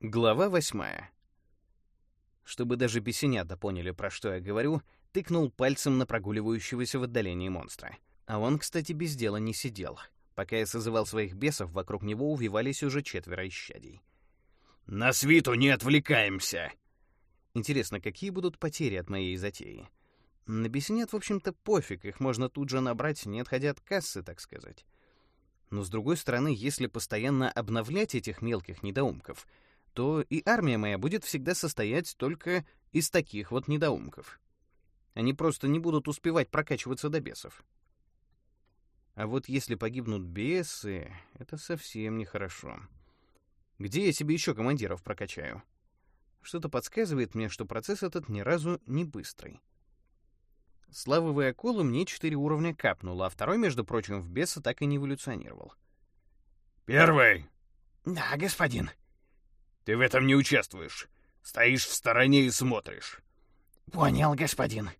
Глава восьмая. Чтобы даже бесенята поняли, про что я говорю, тыкнул пальцем на прогуливающегося в отдалении монстра. А он, кстати, без дела не сидел. Пока я созывал своих бесов, вокруг него увивались уже четверо исчадий. «На свиту не отвлекаемся!» Интересно, какие будут потери от моей затеи? На бесенят, в общем-то, пофиг, их можно тут же набрать, не отходя от кассы, так сказать. Но, с другой стороны, если постоянно обновлять этих мелких недоумков — то и армия моя будет всегда состоять только из таких вот недоумков. Они просто не будут успевать прокачиваться до бесов. А вот если погибнут бесы, это совсем нехорошо. Где я себе еще командиров прокачаю? Что-то подсказывает мне, что процесс этот ни разу не быстрый. Славовая акула мне четыре уровня капнула, а второй, между прочим, в беса так и не эволюционировал. «Первый!» «Да, господин», ты в этом не участвуешь. Стоишь в стороне и смотришь. Понял, господин.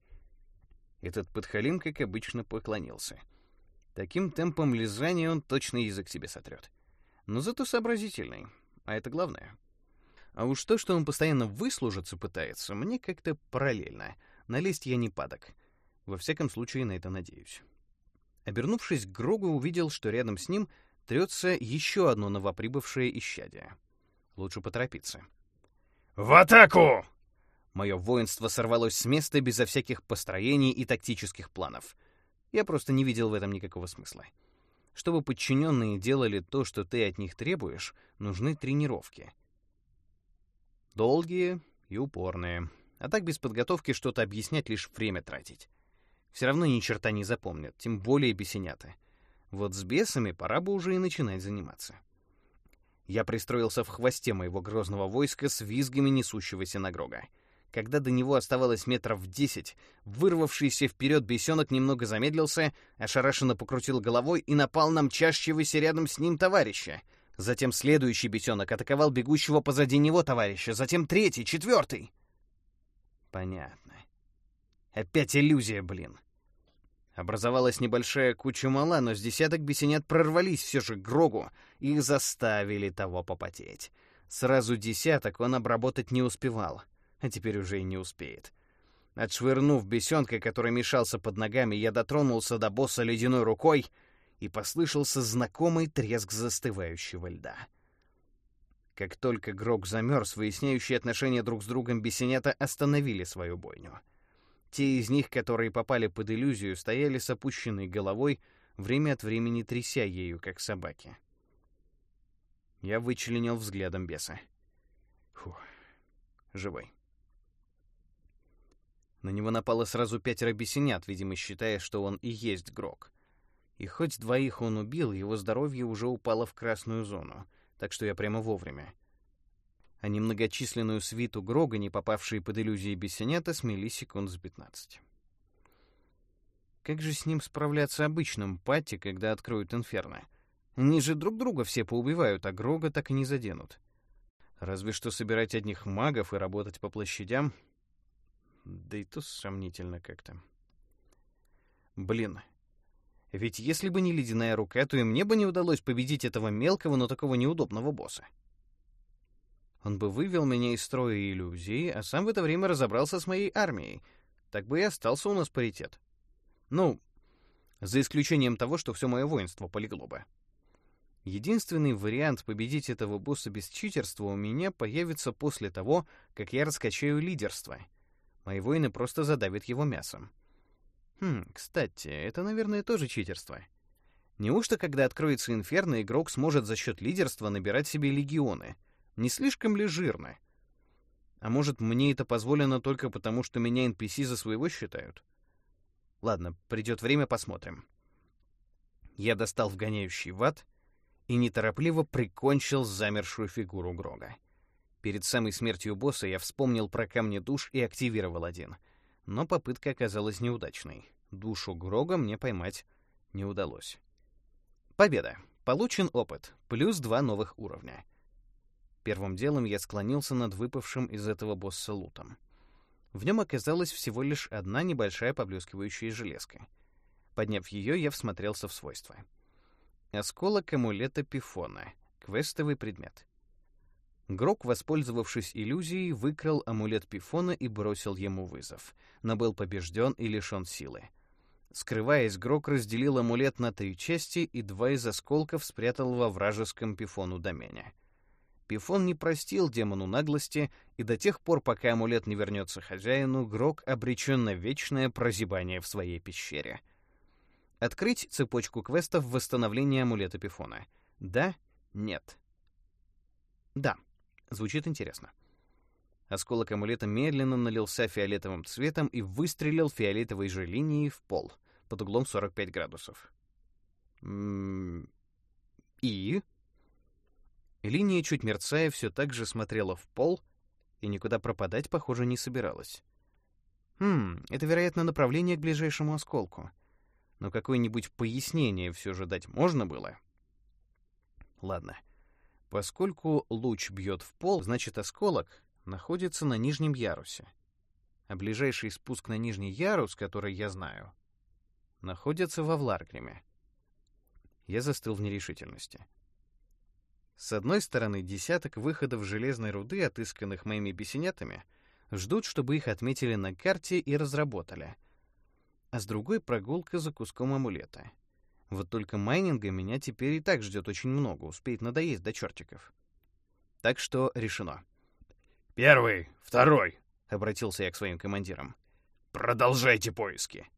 Этот подхалим, как обычно, поклонился. Таким темпом лизания он точно язык себе сотрет. Но зато сообразительный, а это главное. А уж то, что он постоянно выслужиться пытается, мне как-то параллельно. Налезть я не падок. Во всяком случае, на это надеюсь. Обернувшись к Грогу, увидел, что рядом с ним трется еще одно новоприбывшее исчадие. Лучше поторопиться. «В атаку!» Мое воинство сорвалось с места безо всяких построений и тактических планов. Я просто не видел в этом никакого смысла. Чтобы подчиненные делали то, что ты от них требуешь, нужны тренировки. Долгие и упорные. А так без подготовки что-то объяснять лишь время тратить. Все равно ни черта не запомнят, тем более бесенята. Вот с бесами пора бы уже и начинать заниматься. Я пристроился в хвосте моего грозного войска с визгами несущегося на Грога. Когда до него оставалось метров десять, вырвавшийся вперед бесенок немного замедлился, ошарашенно покрутил головой и напал на мчащегося рядом с ним товарища. Затем следующий бесенок атаковал бегущего позади него товарища, затем третий, четвертый. Понятно. Опять иллюзия, блин. Образовалась небольшая куча мала, но с десяток бесенят прорвались все же к Грогу и заставили того попотеть. Сразу десяток он обработать не успевал, а теперь уже и не успеет. Отшвырнув бесенка, который мешался под ногами, я дотронулся до босса ледяной рукой, и послышался знакомый треск застывающего льда. Как только Грог замерз, выясняющие отношения друг с другом бесенята остановили свою бойню — те из них, которые попали под иллюзию, стояли с опущенной головой, время от времени тряся ею, как собаки. Я вычленил взглядом беса. Фух, живой. На него напало сразу пятеро бесенят, видимо, считая, что он и есть Грок. И хоть двоих он убил, его здоровье уже упало в красную зону, так что я прямо вовремя а немногочисленную свиту Грога, не попавшие под иллюзии бесенята, смели секунд с 15. Как же с ним справляться обычным пати, когда откроют инферно? Они же друг друга все поубивают, а Грога так и не заденут. Разве что собирать одних магов и работать по площадям. Да и то сомнительно как-то. Блин. Ведь если бы не ледяная рука, то и мне бы не удалось победить этого мелкого, но такого неудобного босса. Он бы вывел меня из строя иллюзии, а сам в это время разобрался с моей армией. Так бы и остался у нас паритет. Ну, за исключением того, что все мое воинство полегло бы. Единственный вариант победить этого босса без читерства у меня появится после того, как я раскачаю лидерство. Мои воины просто задавят его мясом. Хм, кстати, это, наверное, тоже читерство. Неужто, когда откроется инферно, игрок сможет за счет лидерства набирать себе легионы — не слишком ли жирно? А может, мне это позволено только потому, что меня NPC за своего считают? Ладно, придет время, посмотрим. Я достал вгоняющий ват и неторопливо прикончил замершую фигуру Грога. Перед самой смертью босса я вспомнил про камни душ и активировал один. Но попытка оказалась неудачной. Душу Грога мне поймать не удалось. Победа. Получен опыт. Плюс два новых уровня. Первым делом я склонился над выпавшим из этого босса лутом. В нем оказалась всего лишь одна небольшая поблескивающая железка. Подняв ее, я всмотрелся в свойства. Осколок амулета Пифона. Квестовый предмет. Грок, воспользовавшись иллюзией, выкрал амулет Пифона и бросил ему вызов, но был побежден и лишен силы. Скрываясь, Грок разделил амулет на три части и два из осколков спрятал во вражеском Пифону домене. Пифон не простил демону наглости, и до тех пор, пока амулет не вернется хозяину, Грок обречен на вечное прозябание в своей пещере. Открыть цепочку квестов восстановления амулета Пифона. Да? Нет. Да. Звучит интересно. Осколок амулета медленно налился фиолетовым цветом и выстрелил фиолетовой же линией в пол под углом 45 градусов. М -м и? Линия, чуть мерцая, все так же смотрела в пол и никуда пропадать, похоже, не собиралась. Хм, это, вероятно, направление к ближайшему осколку. Но какое-нибудь пояснение все же дать можно было? Ладно. Поскольку луч бьет в пол, значит, осколок находится на нижнем ярусе. А ближайший спуск на нижний ярус, который я знаю, находится во Вларгриме. Я застыл в нерешительности. С одной стороны, десяток выходов железной руды, отысканных моими бесенятами, ждут, чтобы их отметили на карте и разработали. А с другой — прогулка за куском амулета. Вот только майнинга меня теперь и так ждет очень много, успеет надоесть до чертиков. Так что решено. «Первый, второй», — обратился я к своим командирам. «Продолжайте поиски».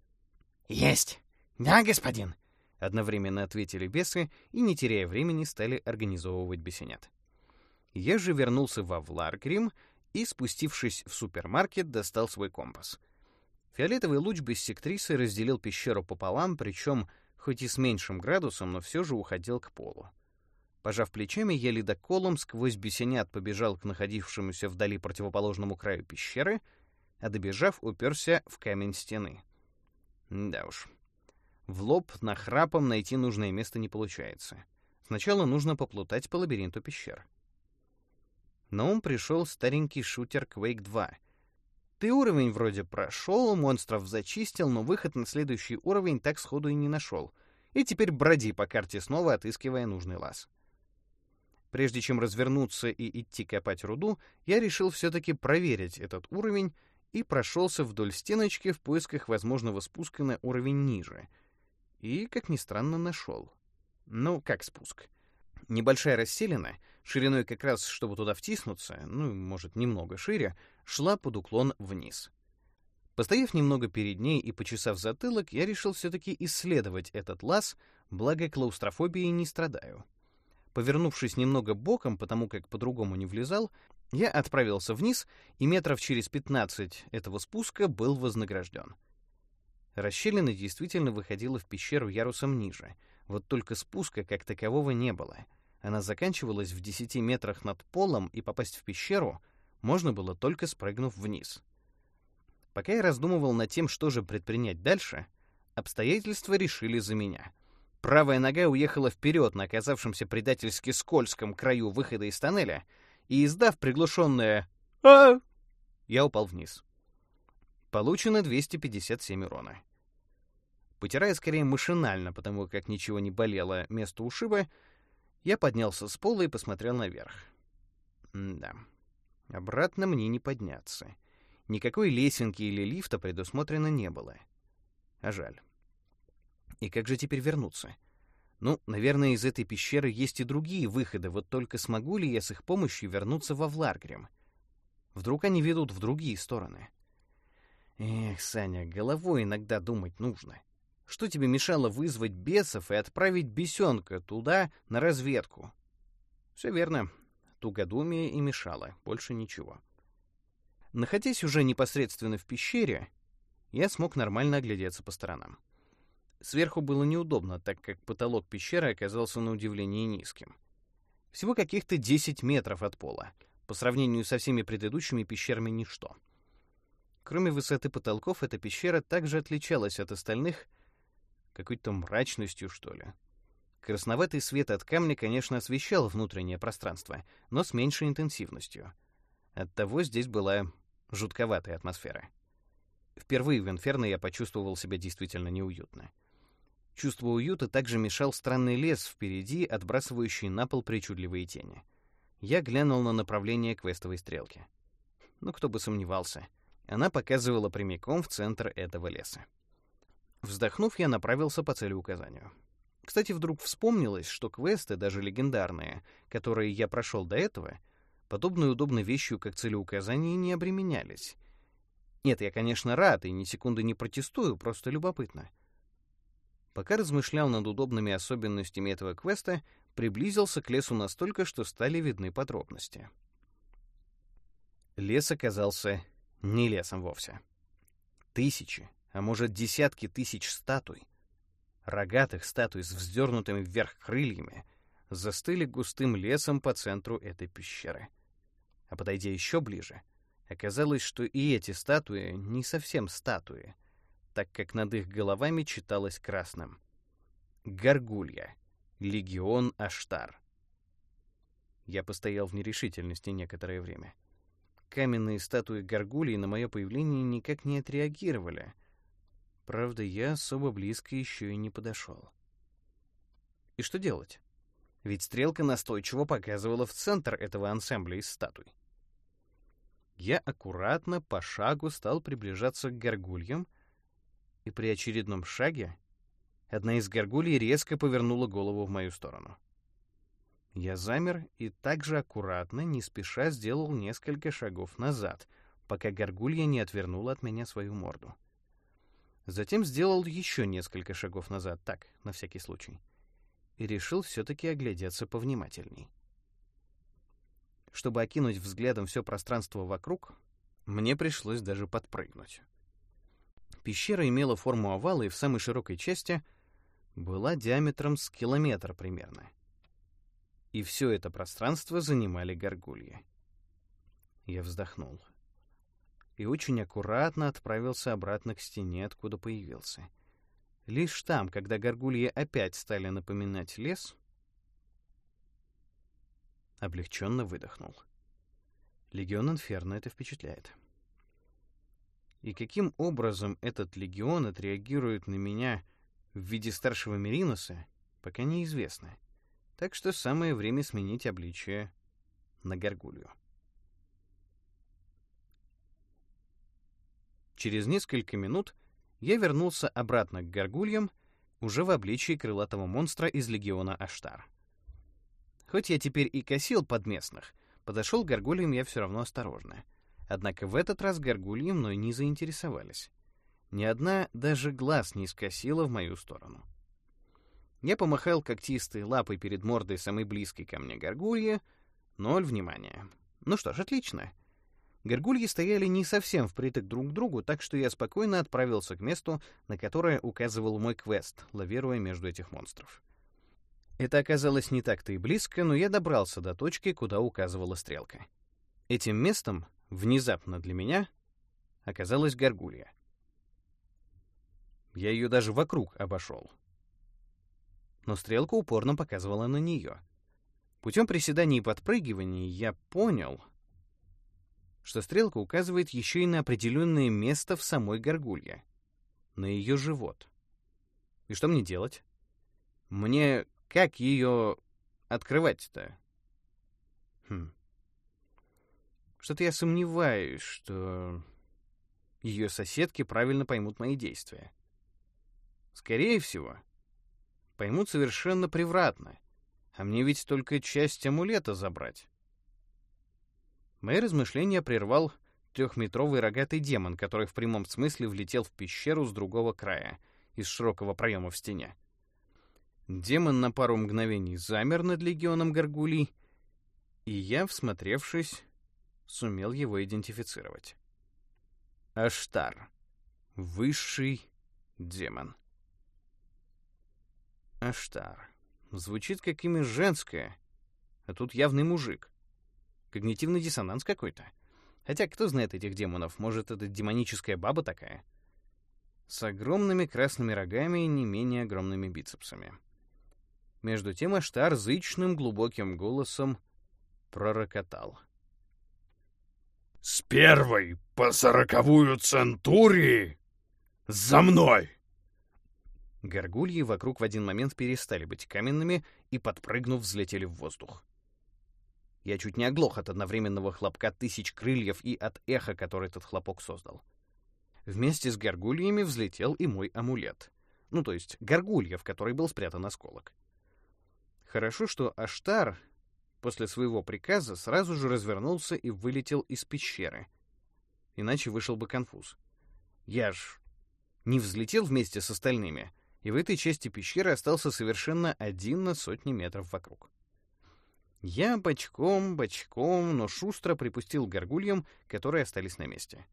«Есть! Да, господин!» Одновременно ответили бесы и, не теряя времени, стали организовывать бесенят. Я же вернулся во Вларгрим и, спустившись в супермаркет, достал свой компас. Фиолетовый луч без сектрисы разделил пещеру пополам, причем хоть и с меньшим градусом, но все же уходил к полу. Пожав плечами, я ледоколом сквозь бесенят побежал к находившемуся вдали противоположному краю пещеры, а добежав, уперся в камень стены. Да уж, в лоб на храпом найти нужное место не получается. Сначала нужно поплутать по лабиринту пещер. На ум пришел старенький шутер Quake 2. Ты уровень вроде прошел, монстров зачистил, но выход на следующий уровень так сходу и не нашел. И теперь броди по карте снова, отыскивая нужный лаз. Прежде чем развернуться и идти копать руду, я решил все-таки проверить этот уровень и прошелся вдоль стеночки в поисках возможного спуска на уровень ниже — и, как ни странно, нашел. Ну, как спуск. Небольшая расселена, шириной как раз, чтобы туда втиснуться, ну, может, немного шире, шла под уклон вниз. Постояв немного перед ней и почесав затылок, я решил все-таки исследовать этот лаз, благо клаустрофобией не страдаю. Повернувшись немного боком, потому как по-другому не влезал, я отправился вниз, и метров через 15 этого спуска был вознагражден — Расщелина действительно выходила в пещеру ярусом ниже, вот только спуска как такового не было. Она заканчивалась в 10 метрах над полом, и попасть в пещеру можно было только спрыгнув вниз. Пока я раздумывал над тем, что же предпринять дальше, обстоятельства решили за меня. Правая нога уехала вперед на оказавшемся предательски скользком краю выхода из тоннеля, и, издав приглушенное а я упал вниз. Получено 257 урона. Потирая скорее машинально, потому как ничего не болело место ушиба, я поднялся с пола и посмотрел наверх. Да. Обратно мне не подняться. Никакой лесенки или лифта предусмотрено не было. А жаль. И как же теперь вернуться? Ну, наверное, из этой пещеры есть и другие выходы, вот только смогу ли я с их помощью вернуться во Вларгрим? Вдруг они ведут в другие стороны? Эх, Саня, головой иногда думать нужно. Что тебе мешало вызвать бесов и отправить бесенка туда на разведку? Все верно. Тугодумие и мешало, больше ничего. Находясь уже непосредственно в пещере, я смог нормально оглядеться по сторонам. Сверху было неудобно, так как потолок пещеры оказался на удивление низким. Всего каких-то 10 метров от пола. По сравнению со всеми предыдущими пещерами ничто. Кроме высоты потолков, эта пещера также отличалась от остальных какой-то мрачностью, что ли. Красноватый свет от камня, конечно, освещал внутреннее пространство, но с меньшей интенсивностью. Оттого здесь была жутковатая атмосфера. Впервые в Инферно я почувствовал себя действительно неуютно. Чувство уюта также мешал странный лес впереди, отбрасывающий на пол причудливые тени. Я глянул на направление квестовой стрелки. Ну, кто бы сомневался. Она показывала прямиком в центр этого леса. Вздохнув, я направился по целеуказанию. Кстати, вдруг вспомнилось, что квесты, даже легендарные, которые я прошел до этого, подобной удобной вещью, как целеуказание, не обременялись. Нет, я, конечно, рад и ни секунды не протестую, просто любопытно. Пока размышлял над удобными особенностями этого квеста, приблизился к лесу настолько, что стали видны подробности. Лес оказался не лесом вовсе. Тысячи, а может десятки тысяч статуй, рогатых статуй с вздернутыми вверх крыльями, застыли густым лесом по центру этой пещеры. А подойдя еще ближе, оказалось, что и эти статуи не совсем статуи, так как над их головами читалось красным. Горгулья. Легион Аштар. Я постоял в нерешительности некоторое время. Каменные статуи горгулей на мое появление никак не отреагировали. Правда, я особо близко еще и не подошел. И что делать? Ведь стрелка настойчиво показывала в центр этого ансамбля из статуй. Я аккуратно, по шагу, стал приближаться к горгульям, и при очередном шаге Одна из горгулей резко повернула голову в мою сторону. Я замер и также аккуратно, не спеша, сделал несколько шагов назад, пока горгулья не отвернула от меня свою морду. Затем сделал еще несколько шагов назад, так, на всякий случай, и решил все-таки оглядеться повнимательней. Чтобы окинуть взглядом все пространство вокруг, мне пришлось даже подпрыгнуть. Пещера имела форму овала и в самой широкой части — была диаметром с километр примерно. И все это пространство занимали горгульи. Я вздохнул. И очень аккуратно отправился обратно к стене, откуда появился. Лишь там, когда горгульи опять стали напоминать лес, облегченно выдохнул. Легион Инферно это впечатляет. И каким образом этот легион отреагирует на меня в виде старшего Мериноса пока неизвестно, так что самое время сменить обличие на горгулью. Через несколько минут я вернулся обратно к горгульям, уже в обличии крылатого монстра из легиона Аштар. Хоть я теперь и косил под местных, подошел к горгульям я все равно осторожно. Однако в этот раз горгульи мной не заинтересовались. Ни одна даже глаз не скосила в мою сторону. Я помахал когтистой лапой перед мордой самой близкой ко мне горгульи. Ноль внимания. Ну что ж, отлично. Горгульи стояли не совсем впритык друг к другу, так что я спокойно отправился к месту, на которое указывал мой квест, лавируя между этих монстров. Это оказалось не так-то и близко, но я добрался до точки, куда указывала стрелка. Этим местом, внезапно для меня, оказалась горгулья. Я ее даже вокруг обошел. Но стрелка упорно показывала на нее. Путем приседаний и подпрыгиваний я понял, что стрелка указывает еще и на определенное место в самой горгулье, на ее живот. И что мне делать? Мне как ее открывать-то? Хм. Что-то я сомневаюсь, что ее соседки правильно поймут мои действия. Скорее всего, поймут совершенно превратно, а мне ведь только часть амулета забрать. Мои размышления прервал трехметровый рогатый демон, который в прямом смысле влетел в пещеру с другого края, из широкого проема в стене. Демон на пару мгновений замер над легионом горгулей, и я, всмотревшись, сумел его идентифицировать. Аштар. Высший демон. Аштар. Звучит как имя женское, а тут явный мужик. Когнитивный диссонанс какой-то. Хотя кто знает этих демонов, может, это демоническая баба такая? С огромными красными рогами и не менее огромными бицепсами. Между тем Аштар зычным глубоким голосом пророкотал. «С первой по сороковую центурии за мной!» Горгульи вокруг в один момент перестали быть каменными и, подпрыгнув, взлетели в воздух. Я чуть не оглох от одновременного хлопка тысяч крыльев и от эха, который этот хлопок создал. Вместе с горгульями взлетел и мой амулет. Ну, то есть горгулья, в которой был спрятан осколок. Хорошо, что Аштар после своего приказа сразу же развернулся и вылетел из пещеры. Иначе вышел бы конфуз. Я ж не взлетел вместе с остальными, и в этой части пещеры остался совершенно один на сотни метров вокруг. Я бочком, бочком, но шустро припустил горгульям, которые остались на месте.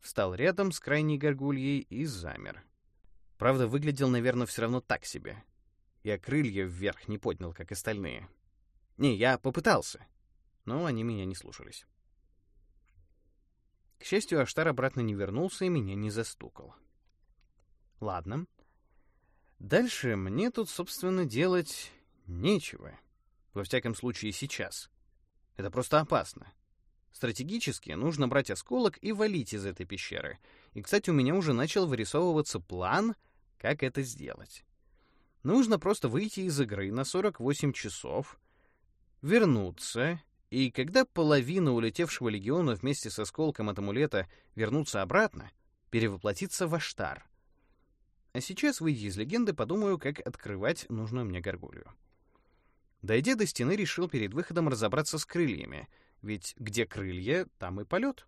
Встал рядом с крайней горгульей и замер. Правда, выглядел, наверное, все равно так себе. Я крылья вверх не поднял, как остальные. Не, я попытался, но они меня не слушались. К счастью, Аштар обратно не вернулся и меня не застукал. Ладно. Дальше мне тут, собственно, делать нечего. Во всяком случае, сейчас. Это просто опасно. Стратегически нужно брать осколок и валить из этой пещеры. И, кстати, у меня уже начал вырисовываться план, как это сделать. Нужно просто выйти из игры на 48 часов, вернуться, и когда половина улетевшего легиона вместе с осколком от амулета вернутся обратно, перевоплотиться в Аштар. А сейчас, выйдя из легенды, подумаю, как открывать нужную мне горгулью. Дойдя до стены, решил перед выходом разобраться с крыльями, ведь где крылья, там и полет.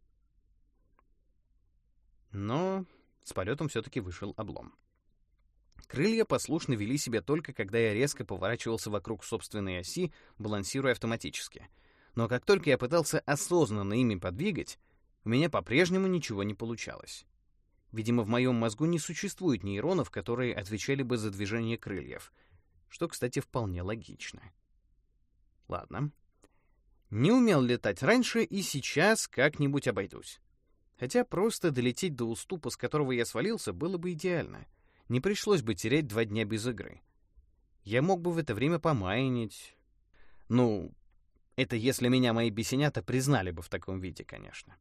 Но с полетом все-таки вышел облом. Крылья послушно вели себя только, когда я резко поворачивался вокруг собственной оси, балансируя автоматически. Но как только я пытался осознанно ими подвигать, у меня по-прежнему ничего не получалось. Видимо, в моем мозгу не существует нейронов, которые отвечали бы за движение крыльев, что, кстати, вполне логично. Ладно. Не умел летать раньше и сейчас как-нибудь обойдусь. Хотя просто долететь до уступа, с которого я свалился, было бы идеально — не пришлось бы терять два дня без игры. Я мог бы в это время помайнить. Ну, это если меня мои бесенята признали бы в таком виде, конечно.